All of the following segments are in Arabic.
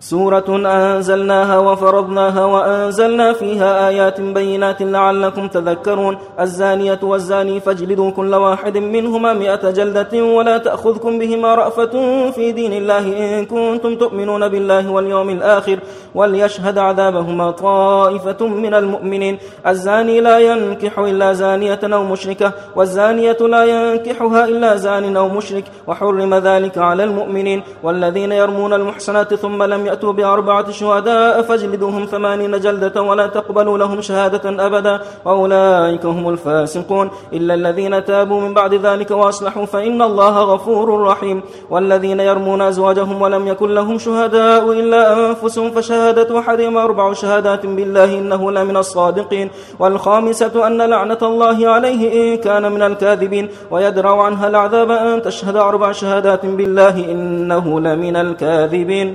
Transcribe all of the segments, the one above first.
سورة أنزلناها وفرضناها وأنزلنا فيها آيات بينات لعلكم تذكرون. الزانية والزاني فاجلدوا كل واحد منهما مئة جلدة ولا تأخذكم بهما رأفة في دين الله إن كنتم تؤمنون بالله واليوم الآخر وليشهد عذابهما طائفة من المؤمنين. الزاني لا ينكح إلا زانية أو مشركة والزانية لا ينكحها إلا زان أو مشرك وحرم ذلك على المؤمنين. والذين يرمون المحسنات ثم لم يأتوا بأربعة شهداء فاجلدوهم ثمانين جلدة ولا تقبلوا لهم شهادة أبدا وأولئك هم الفاسقون إلا الذين تابوا من بعد ذلك وأصلحوا فإن الله غفور رحيم والذين يرمون أزواجهم ولم يكن لهم شهداء إلا أنفسهم فشهادة أحدهم أربع شهادات بالله إنه لمن الصادقين والخامسة أن لعنة الله عليه إن كان من الكاذبين ويدرع عنها العذاب أن تشهد أربع شهادات بالله إنه لمن الكاذبين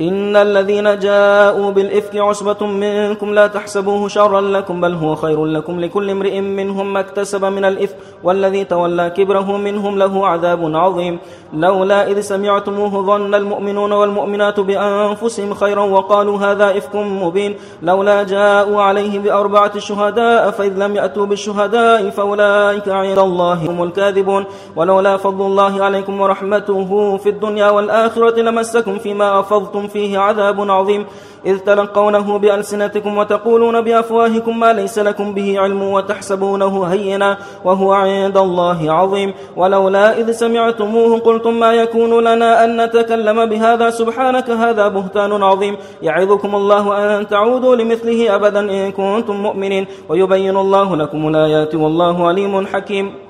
إن الذين جاءوا بالإفك عصبة منكم لا تحسبوه شرا لكم بل هو خير لكم لكل امرئ منهم ما اكتسب من الإثم والذي تولى كبره منهم له عذاب عظيم. لولا إذ سمعتموه ظن المؤمنون والمؤمنات بأنفسهم خيرا وقالوا هذا إفك مبين. لولا جاءوا عليه بأربعة شهداء فإذ لم يأتوا بالشهداء فأولئك عند الله هم الكاذبون. ولولا فضل الله عليكم ورحمته في الدنيا والآخرة لمسكم فيما أفضتم فيه عذاب عظيم. إذ تلقونه بألسنتكم وتقولون بأفواهكم ما ليس لكم به علم وتحسبونه هينا وهو عند الله عظيم. ولولا إذ سمعتموه قلتم ما يكون لنا أن نتكلم بهذا؟ سبحانك هذا بهتان عظيم. يعظكم الله أن تعودوا لمثله أبدا إن كنتم مؤمنين. ويبين الله لكم الآيات والله عليم حكيم.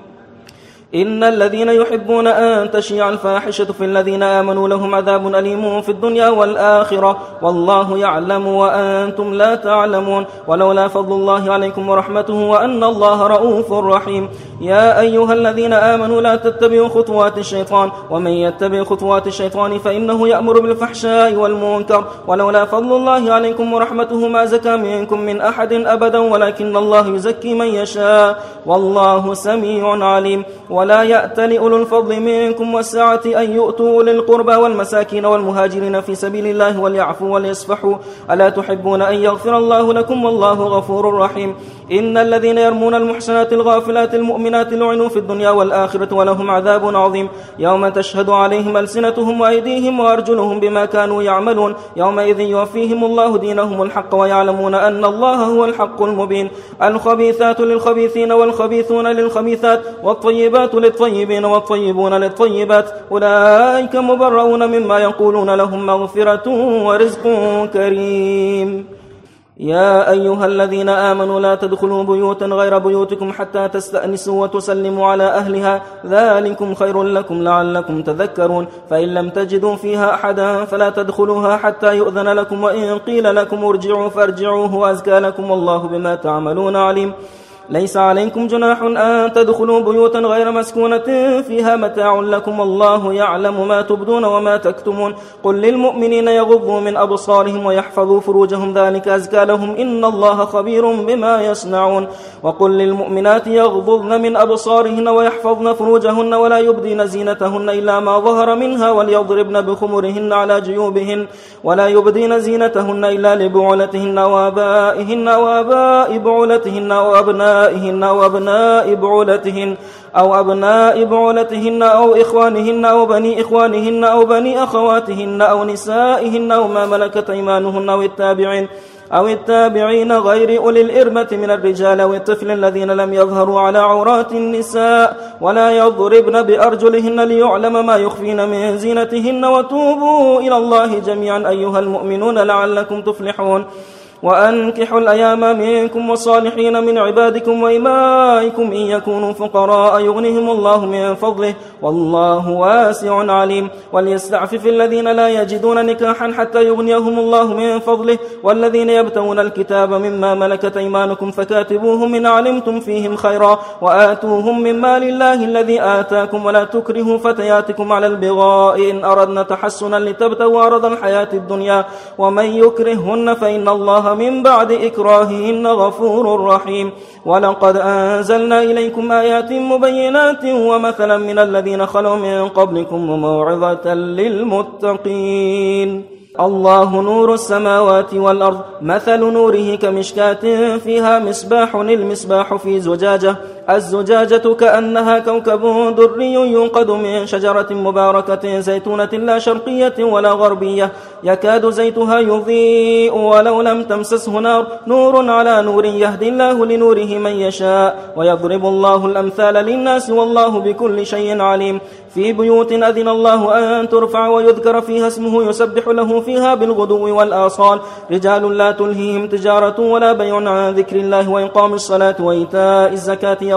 إن الذين يحبون أن تشيع الفاحشة في الذين آمنوا لهم عذاب أليم في الدنيا والآخرة والله يعلم وأنتم لا تعلمون ولولا فضل الله عليكم ورحمته وأن الله رؤوف رحيم. يا أيها الذين آمنوا لا تتبعوا خطوات الشيطان ومن يتبع خطوات الشيطان فإنه يأمر بالفحشاء والمنكر ولولا فضل الله عليكم ورحمته ما زكى منكم من أحد أبدا ولكن الله يزكي من يشاء والله سميع عليم ولا يأتل أولو الفضل منكم والسعة أن يؤتوا أولي القربى والمساكين والمهاجرين في سبيل الله وليعفوا وليصفحوا. ألا تحبون أن يغفر الله لكم والله غفور رحيم. إن الذين يرمون المحسنات الغافلات المؤمنات لعنوا في الدنيا والآخرة ولهم عذاب عظيم. يوم تشهد عليهم ألسنتهم وأيديهم وأرجلهم بما كانوا يعملون. يومئذ يوفيهم الله دينهم الحق ويعلمون أن الله هو الحق المبين. الخبيثات للخبيثين والخبيثون للخبيثات والطيبات للطيبين والطيبون للطيبات. أولئك مبرؤون مما يقولون لهم مغفرة ورزق كريم. يا أيها الذين آمنوا لا تدخلوا بيوتا غير بيوتكم حتى تستأنسوا وتسلموا على أهلها. ذلكم خير لكم لعلكم تذكرون. فإن لم تجدوا فيها أحدا فلا تدخلوها حتى يؤذن لكم. وإن قيل لكم ارجعوا فارجعوا هو أزكى لكم والله بما تعملون عليم. ليس عليكم جناح أن تدخلوا بيوتا غير مسكونة فيها متاع لكم والله يعلم ما تبدون وما تكتمون. قل للمؤمنين يغضوا من أبصارهم ويحفظوا فروجهم ذلك أزكى لهم. إن الله خبير بما يصنعون. وقل للمؤمنات يغضضن من أبصارهن ويحفظن فروجهن ولا يبدين زينتهن إلا ما ظهر منها وليضربن بخمرهن على جيوبهن ولا يبدين زينتهن إلا لبعولتهن وآبائهن وآباء بعولتهن وأبنائهن أبنائهن وأبناء بعولتهن أو أبناء بعولتهن أو إخوانهن أو بني إخوانهن أو بني أخواتهن أو نسائهن أو ما ملكت أيمانهن أو التابعين أو التابعين غير أولي الإربة من الرجال والطفل الذين لم يظهروا على عورات النساء ولا يضربن بأرجلهن ليعلم ما يخفين من زينتهن وتوبوا إلى الله جميعا أيها المؤمنون لعلكم تفلحون وأنكحوا الأيام منكم والصالحين من عبادكم وإمائكم إن يكونوا فقراء يغنهم الله من فضله والله واسع عليم وليستعفف الذين لا يجدون نكاحا حتى يغنيهم الله من فضله والذين يبتغون الكتاب مما ملكت أيمانكم فكاتبوهم إن علمتم فيهم خيرا وآتوهم من مال الله الذي آتاكم ولا تكرهوا فتياتكم على البغاء إن أردنا تحسنا لتبتغوا عرض الحياة الدنيا ومن يكرهن فإن الله من بعد إكراههن غفور رحيم. ولقد أنزلنا إليكم آيات مبينات ومثلا من الذين خلوا من قبلكم وموعظة للمتقين. الله نور السماوات والأرض مثل نوره كمشكاة فيها مصباح المصباح في زجاجة الزجاجة كأنها كوكب دري ينقد من شجرة مباركة زيتونة لا شرقية ولا غربية. يكاد زيتها يضيء ولو لم تمسسه نار. نور على نور يهدي الله لنوره من يشاء. ويضرب الله الأمثال للناس والله بكل شيء عليم. في بيوت أذن الله أن ترفع ويذكر فيها اسمه يسبح له فيها بالغدو والآصال. رجال لا تلهيهم تجارة ولا بيع عن ذكر الله وإقام الصلاة وإيتاء الزكاة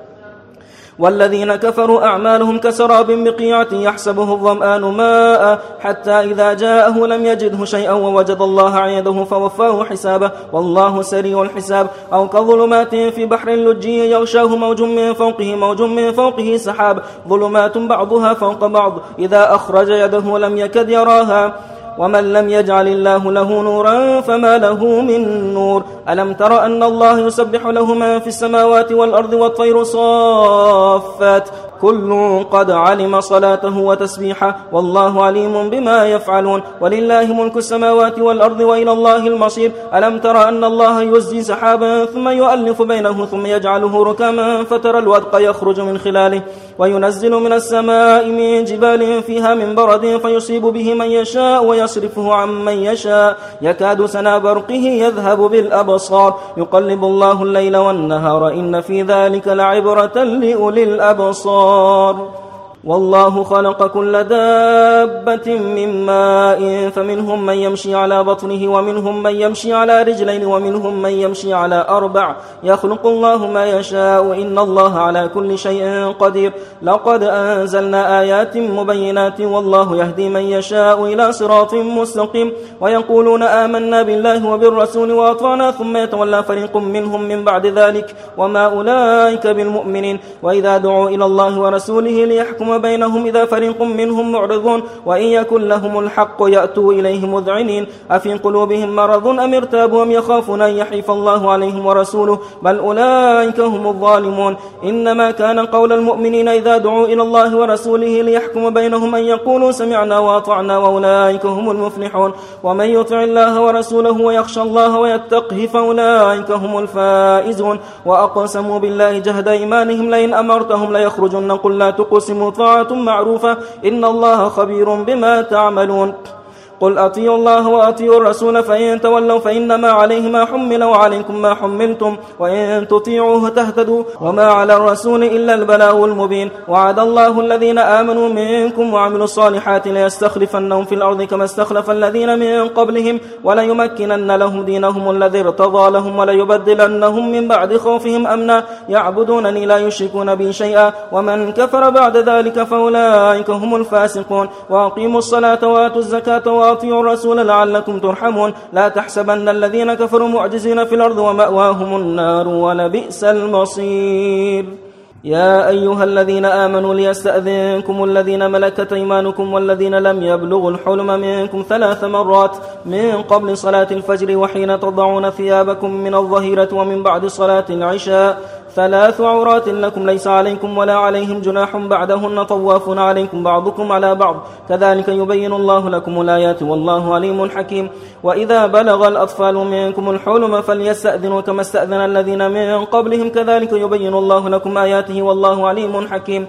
والذين كفروا أعمالهم كسراب بقيعة يحسبه الظمآن ماء حتى إذا جاءه لم يجده شيئا ووجد الله عنده فوفاه حسابه والله سريع الحساب. أو كظلمات في بحر لجي يغشاه موج من فوقه موج من فوقه سحاب. ظلمات بعضها فوق بعض إذا أخرج يده لم يكد يراها. ومن لم يجعل الله له نورا فما له من نور. ألم تر أن الله يسبح له ما في السماوات والأرض والطير صافات؟ كل قد علم صلاته وتسبيحه والله عليم بما يفعلون. ولله ملك السماوات والأرض وإلى الله المصير. ألم تر أن الله يزجي سحابا ثم يؤلف بينه ثم يجعله ركاما فترى الودق يخرج من خلاله. وينزل من السماء من جبال فيها من برد فيصيب به من يشاء ويصرفه عن من يشاء. يكاد سنا برقه يذهب بالأبصار. يقلب الله الليل والنهار إن في ذلك لعبرة لأولي الأبصار. والله خلق كل دابة من ماء فمنهم من يمشي على بطنه ومنهم من يمشي على رجلين ومنهم من يمشي على أربع. يخلق الله ما يشاء إن الله على كل شيء قدير. لقد أنزلنا آيات مبينات والله يهدي من يشاء إلى صراط مستقيم. ويقولون آمنا بالله وبالرسول وأطعنا ثم يتولى فريق منهم من بعد ذلك. وما أولئك بالمؤمنين. وإذا دعوا إلى الله ورسوله ليحكم بينهم إذا فريق منهم معرضون وإن يكن لهم الحق يأتوا إليه مذعنين أفي قلوبهم مرض أم ارتابوا أم يخافون أن يحيف الله عليهم ورسوله بل أولئك هم الظالمون إنما كان قول المؤمنين إذا دعوا إلى الله ورسوله ليحكم بينهم أن يقولوا سمعنا وأطعنا وأولئك هم المفلحون ومن يطع الله ورسوله ويخشى الله ويتقه فأولئك هم الفائزون وأقسموا بالله جهد إيمانهم لئن أمرتهم ليخرجن قل لا تقسموا طاعة معروفة. إن الله خبير بما تعملون. قل أطيعوا الله وأطيعوا الرسول فإن تولوا فإنما عليه ما حمل وعليكم ما حملتم وإن تطيعوه تهتدوا وما على الرسول إلا البلاغ المبين وعد الله الذين آمنوا منكم وعملوا الصالحات ليستخلفنهم في الأرض كما استخلف الذين من قبلهم وليمكنن لهم دينهم الذي ارتضى لهم وليبدلنهم من بعد خوفهم أمنا يعبدونني لا يشركون بي شيئا ومن كفر بعد ذلك فأولئك هم الفاسقون وأقيموا الصلاة وآتوا الزكاة وأطيعوا الرسول لعلكم ترحمون. لا تحسبن الذين كفروا معجزين في الأرض ومأواهم النار ولبئس المصير. يا أيها الذين آمنوا ليستأذنكم الذين ملكت أيمانكم والذين لم يبلغوا الحلم منكم ثلاث مرات من قبل صلاة الفجر وحين تضعون ثيابكم من الظهيرة ومن بعد صلاة العشاء. ثلاث عورات لكم ليس عليكم ولا عليهم جناح بعدهن طواف عليكم بعضكم على بعض. كذلك يبين الله لكم الآيات والله عليم حكيم. وإذا بلغ الأطفال منكم الحلم فليستأذنوا كما استأذن الذين من قبلهم. كذلك يبين الله لكم آياته والله عليم حكيم.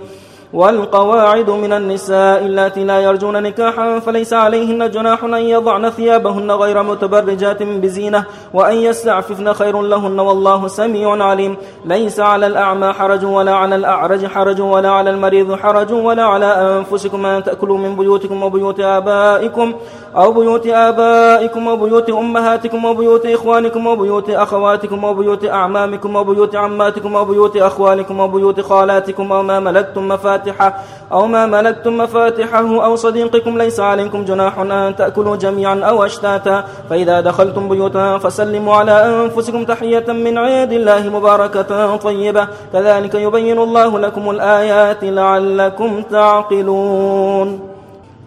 والقواعد من النساء اللاتي لا يرجون نكاحا فليس عليهن جناح أن يضعن ثيابهن غير متبرجات بزينة. وأن يستعففن خير لهن والله سميع عليم. ليس على الأعمى حرج ولا على الأعرج حرج ولا على المريض حرج ولا على أنفسكم أن تأكلوا من بيوتكم وبيوت آبائكم أو بيوت آبائكم وبيوت أمهاتكم وبيوت إخوانكم وبيوت أخواتكم وبيوت أعمامكم وبيوت عماتكم وبيوت أخوالكم وبيوت خالاتكم وما ملكتم مفاتحه أو ما ملكتم مفاتحه أو صديقكم ليس عليكم جناح أن تأكلوا جميعا أو أشتاتا فإذا دخلتم بيوتا فسلموا على أنفسكم تحية من عيد الله مباركة طيبة. كذلك يبين الله لكم الآيات لعلكم تعقلون.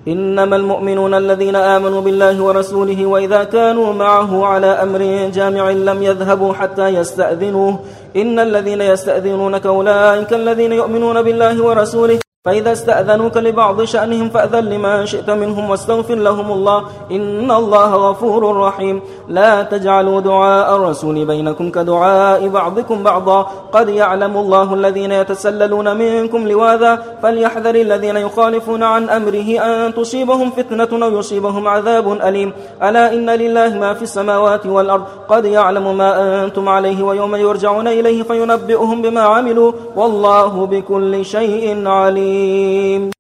إنما المؤمنون الذين آمنوا بالله ورسوله وإذا كانوا معه على أمر جامع لم يذهبوا حتى يستأذنوه. إن الذين يستأذنونك أولئك الذين يؤمنون بالله ورسوله فإذا استأذنوك لبعض شأنهم فأذن لما شئت منهم واستغفر لهم الله إن الله غفور رحيم. لا تجعلوا دعاء الرسول بينكم كدعاء بعضكم بعضا. قد يعلم الله الذين يتسللون منكم لواذا فليحذر الذين يخالفون عن أمره أن تصيبهم فتنة أو يصيبهم عذاب أليم. ألا إن لله ما في السماوات والأرض. قد يعلم ما أنتم عليه ويوم يرجعون إليه فينبئهم بما عملوا. والله بكل شيء عليم. الرحيم